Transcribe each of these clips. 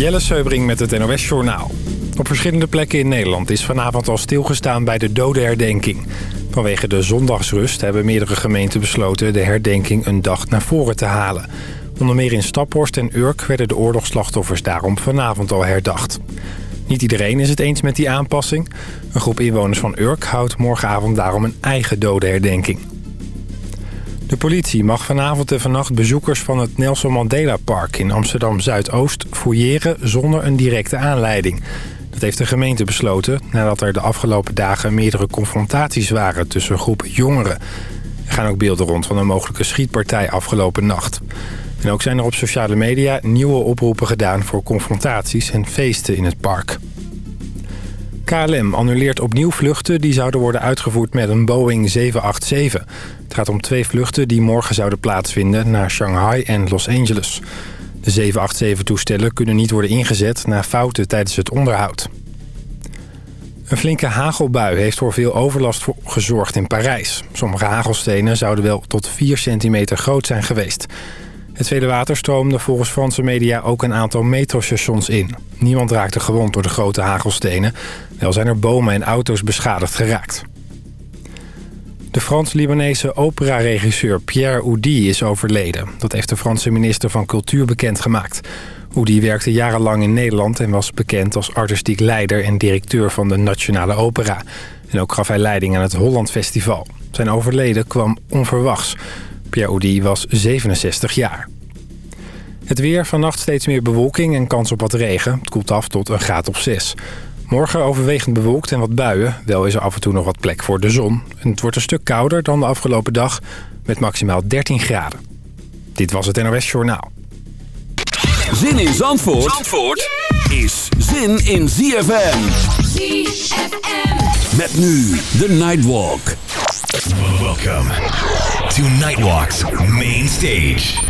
Jelle Seubring met het NOS Journaal. Op verschillende plekken in Nederland is vanavond al stilgestaan bij de dodenherdenking. Vanwege de zondagsrust hebben meerdere gemeenten besloten de herdenking een dag naar voren te halen. Onder meer in Staphorst en Urk werden de oorlogsslachtoffers daarom vanavond al herdacht. Niet iedereen is het eens met die aanpassing. Een groep inwoners van Urk houdt morgenavond daarom een eigen dodenherdenking. De politie mag vanavond en vannacht bezoekers van het Nelson Mandela Park in Amsterdam-Zuidoost fouilleren zonder een directe aanleiding. Dat heeft de gemeente besloten nadat er de afgelopen dagen meerdere confrontaties waren tussen groepen jongeren. Er gaan ook beelden rond van een mogelijke schietpartij afgelopen nacht. En ook zijn er op sociale media nieuwe oproepen gedaan voor confrontaties en feesten in het park. KLM annuleert opnieuw vluchten die zouden worden uitgevoerd met een Boeing 787. Het gaat om twee vluchten die morgen zouden plaatsvinden naar Shanghai en Los Angeles. De 787-toestellen kunnen niet worden ingezet na fouten tijdens het onderhoud. Een flinke hagelbui heeft voor veel overlast gezorgd in Parijs. Sommige hagelstenen zouden wel tot 4 centimeter groot zijn geweest. Het vele water stroomde volgens Franse media ook een aantal metrostations in. Niemand raakte gewond door de grote hagelstenen. Wel zijn er bomen en auto's beschadigd geraakt. De Frans-Libanese operaregisseur Pierre Oudi is overleden. Dat heeft de Franse minister van Cultuur bekendgemaakt. Oudi werkte jarenlang in Nederland en was bekend als artistiek leider en directeur van de Nationale Opera. En ook gaf hij leiding aan het Holland Festival. Zijn overleden kwam onverwachts. Pierre Oudi was 67 jaar. Het weer, vannacht steeds meer bewolking en kans op wat regen. Het koelt af tot een graad of 6. Morgen overwegend bewolkt en wat buien. Wel is er af en toe nog wat plek voor de zon. En het wordt een stuk kouder dan de afgelopen dag met maximaal 13 graden. Dit was het NOS Journaal. Zin in Zandvoort, Zandvoort is zin in ZFM. ZFM. Met nu de Nightwalk. Welcome to Nightwalk's main stage.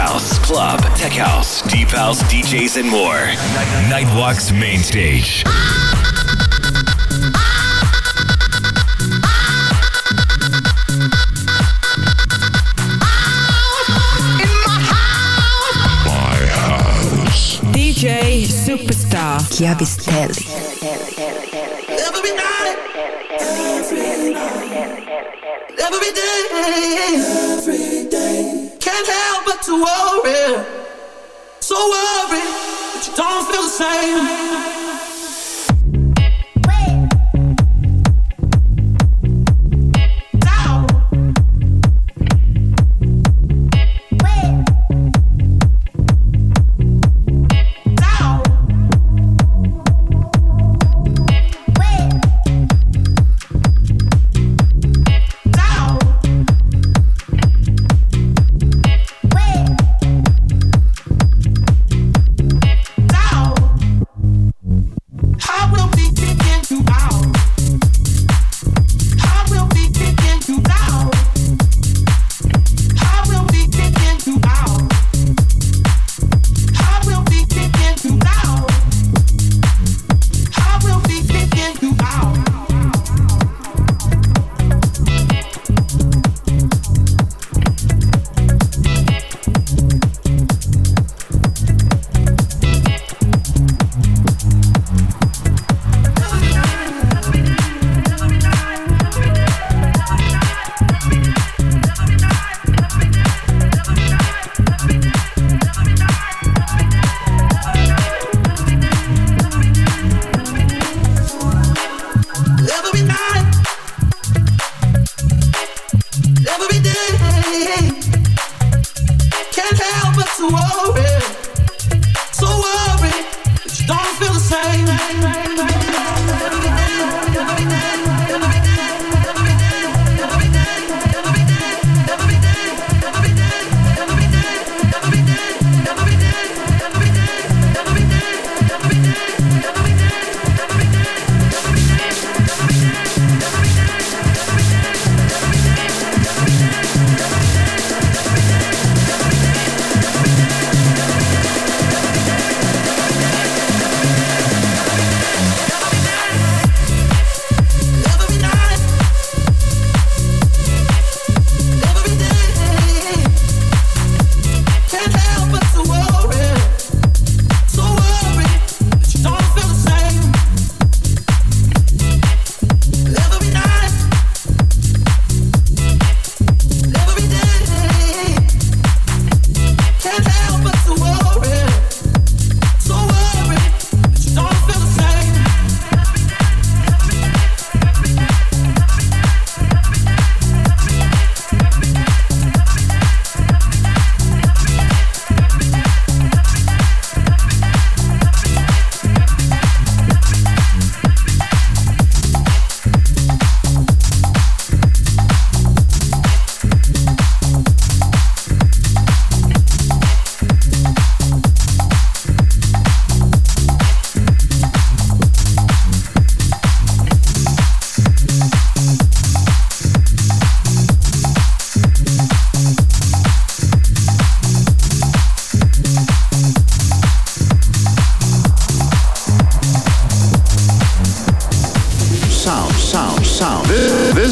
house, club, tech house, deep house, DJs, and more. Nightwalk's main stage. My house. DJ Superstar. Chiavistelli. Every night. Every day. Every day. Can't help but to worry. So worry that you don't feel the same.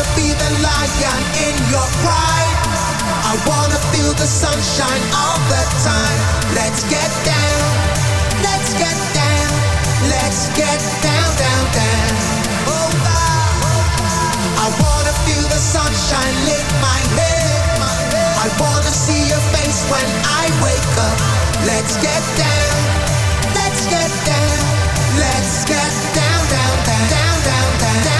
wanna be the lion in your pride. I wanna feel the sunshine all the time. Let's get down, let's get down, let's get down, down, down. Oh, I wanna feel the sunshine lit my head. I wanna see your face when I wake up. Let's get down, let's get down, let's get down, down, down, down, down, down. down.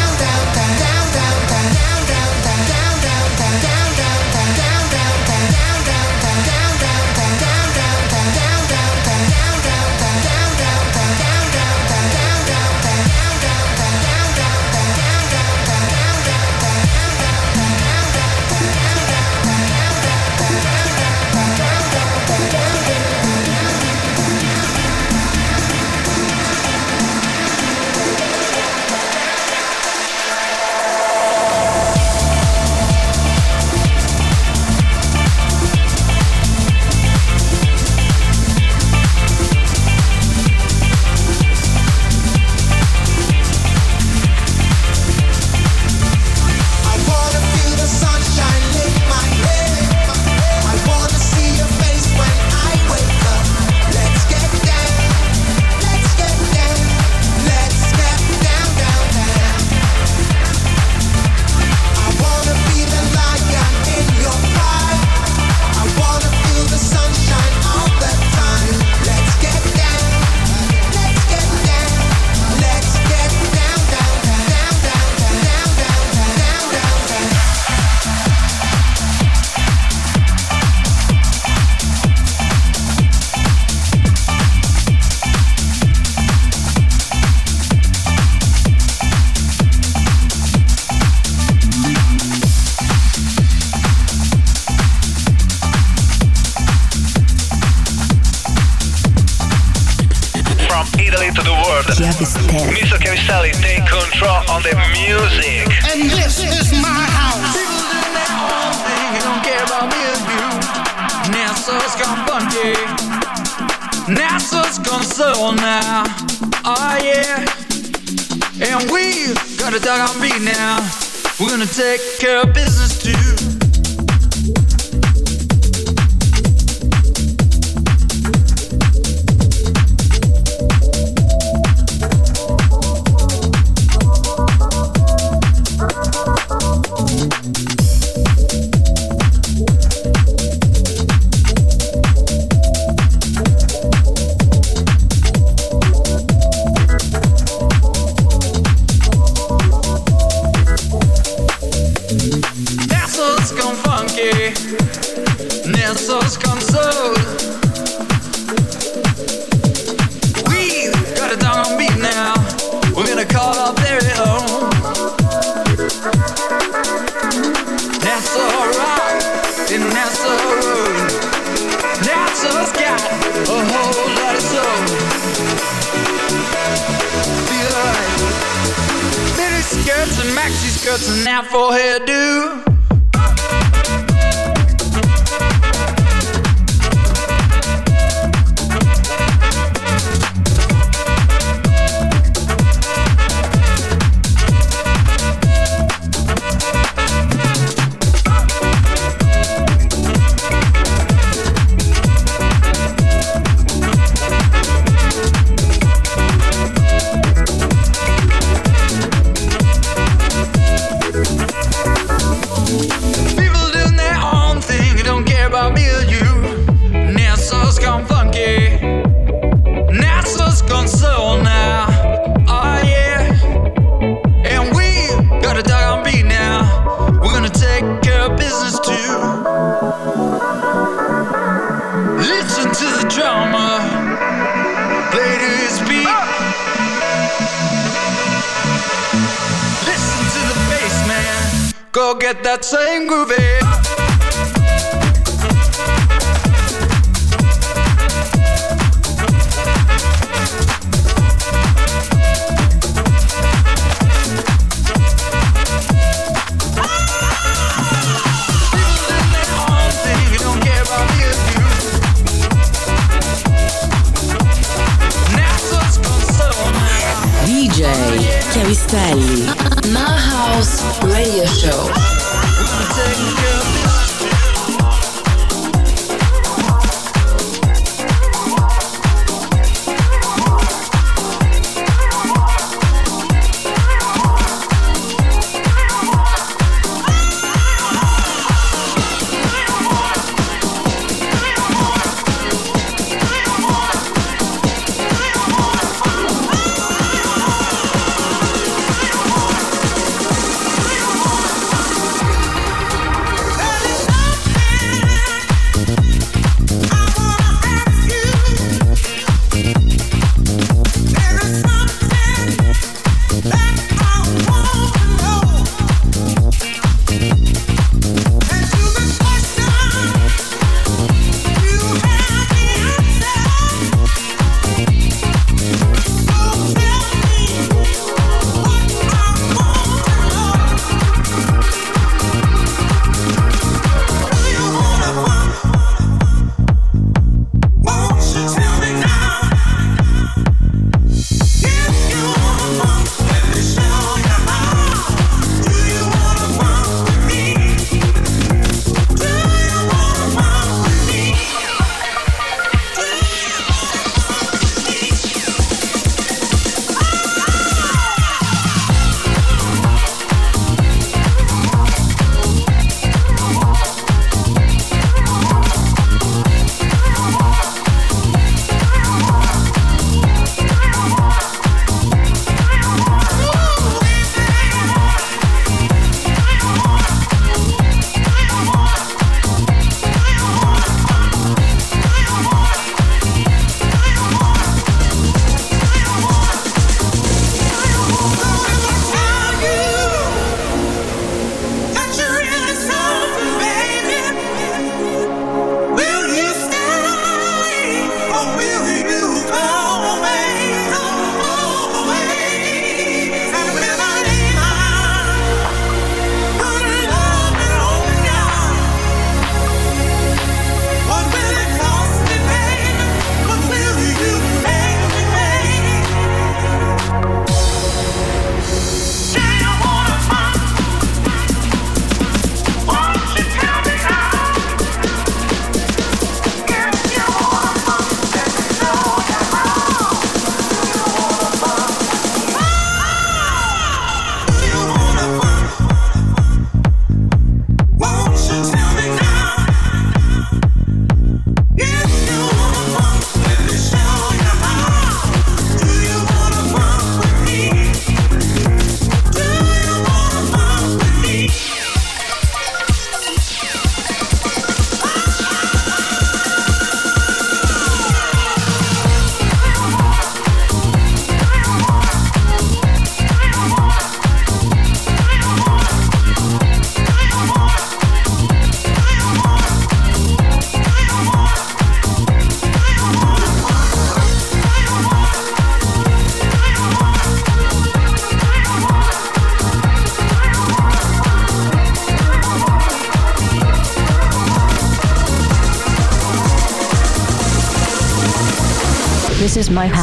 soul now. Oh yeah. And we gotta dog on beat now. We're gonna take care of business too.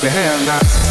Behind your.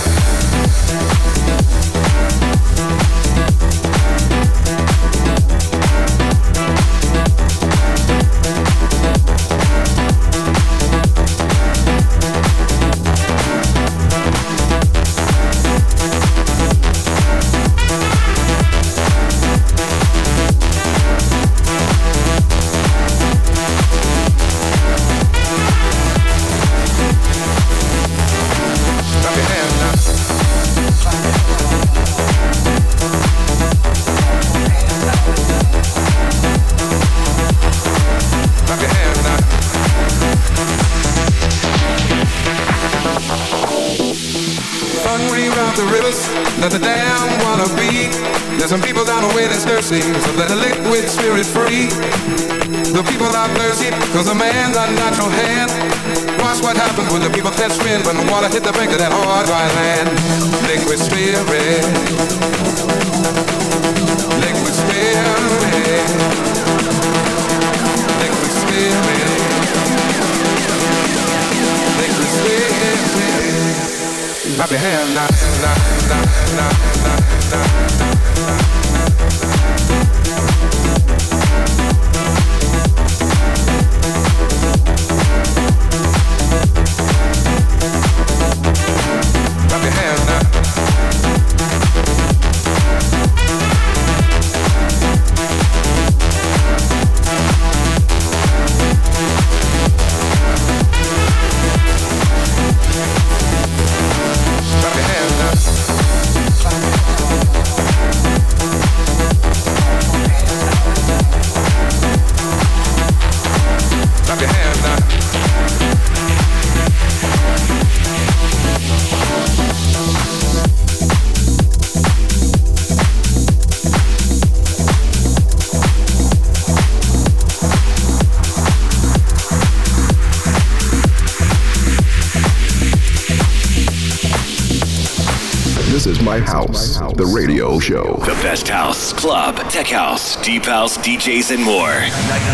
The radio show. The best house, club, tech house, deep house, DJs, and more.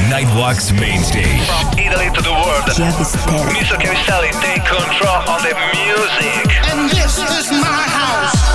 Nightwalk's main stage. From Italy to the world. Mr. Cavistelli, take control of the music. And this is my house.